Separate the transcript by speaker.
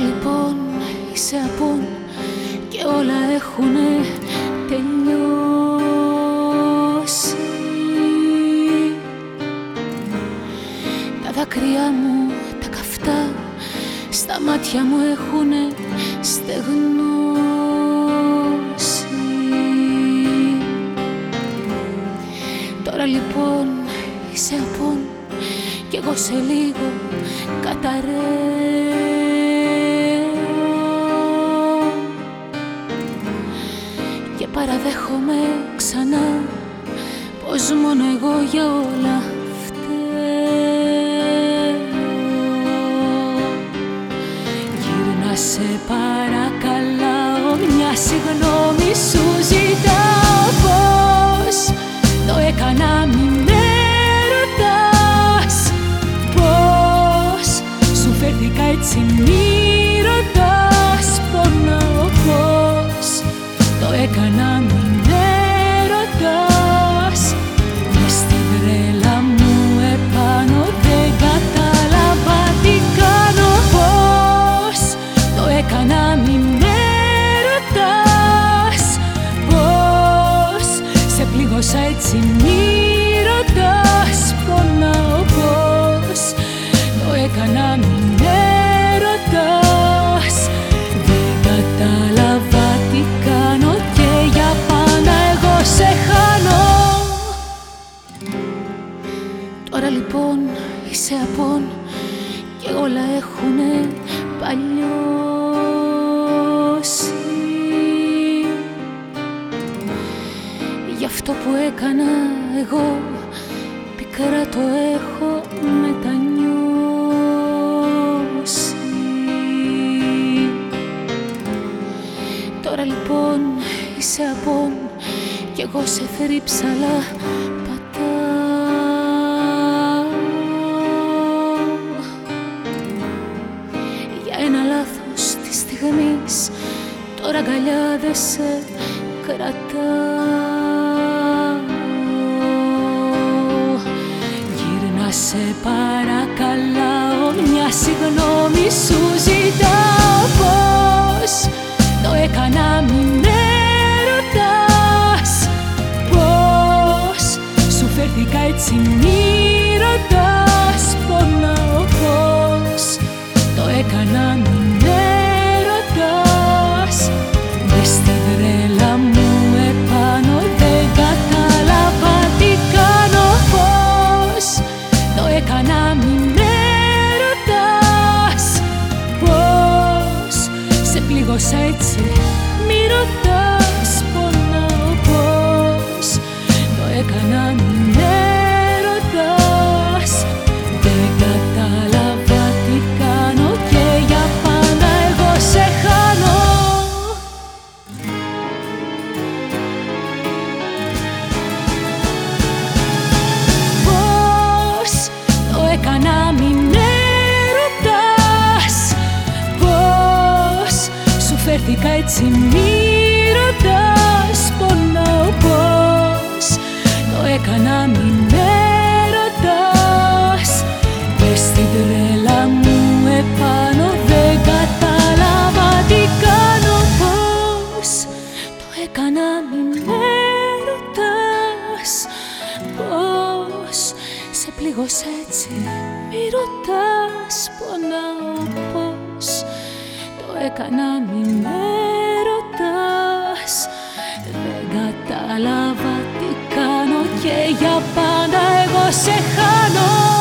Speaker 1: λοιπόν είσαι απόν και όλα έχουνε τελειώσει. Τα δάκρυά μου τα καυτά στα μάτια μου έχουνε στεγνώσει. Τώρα λοιπόν είσαι απόν και εγώ σε λίγο καταραίω. Παραδέχομαι ξανά πως μόνο εγώ για όλα φταίω. Γύρνα σε παρακαλάω μια συγγνώμη σου ζητάω πως το έκανα μη με ρωτάς. Πως σου φέρθηκα έτσι μη ρωτάς έτσι μη ρωτάς πονάω πως Το έκανα μη με ρωτάς. Δεν κατάλαβα τι κάνω Και για πάντα εγώ σε χάνω. Τώρα λοιπόν είσαι απόν Και όλα έχουνε παλιό αυτό που έκανα εγώ πικρά το έχω μετανιώσει. Τώρα λοιπόν είσαι απόν κι εγώ σε θρύψαλα πατάω. Για ένα λάθος της στιγμής τώρα αγκαλιά δεν σε κρατάω μια συγγνώμη σου ζητάω πως το έκανα μη με ρωτάς πως σου φέρθηκα έτσι μη ρωτάς πονάω πως το έκανα μη με ρωτάς. Μες στη βρέλα μου επάνω δεν κατάλαβα τι κάνω πως το έκανα μη σε πλήγωσα φέρθηκα έτσι μη ρωτάς Πονάω πώς. Το έκανα μη με ρωτάς. Μες στην τρέλα μου επάνω δεν κατάλαβα τι κάνω Πώς. Το έκανα μη με ρωτάς Πώς. Σε πλήγωσα έτσι Μη ρωτάς πονάω πως Το έκανα μη με ρωτάς. Δεν κατάλαβα τι κάνω Και για πάντα εγώ σε χάνω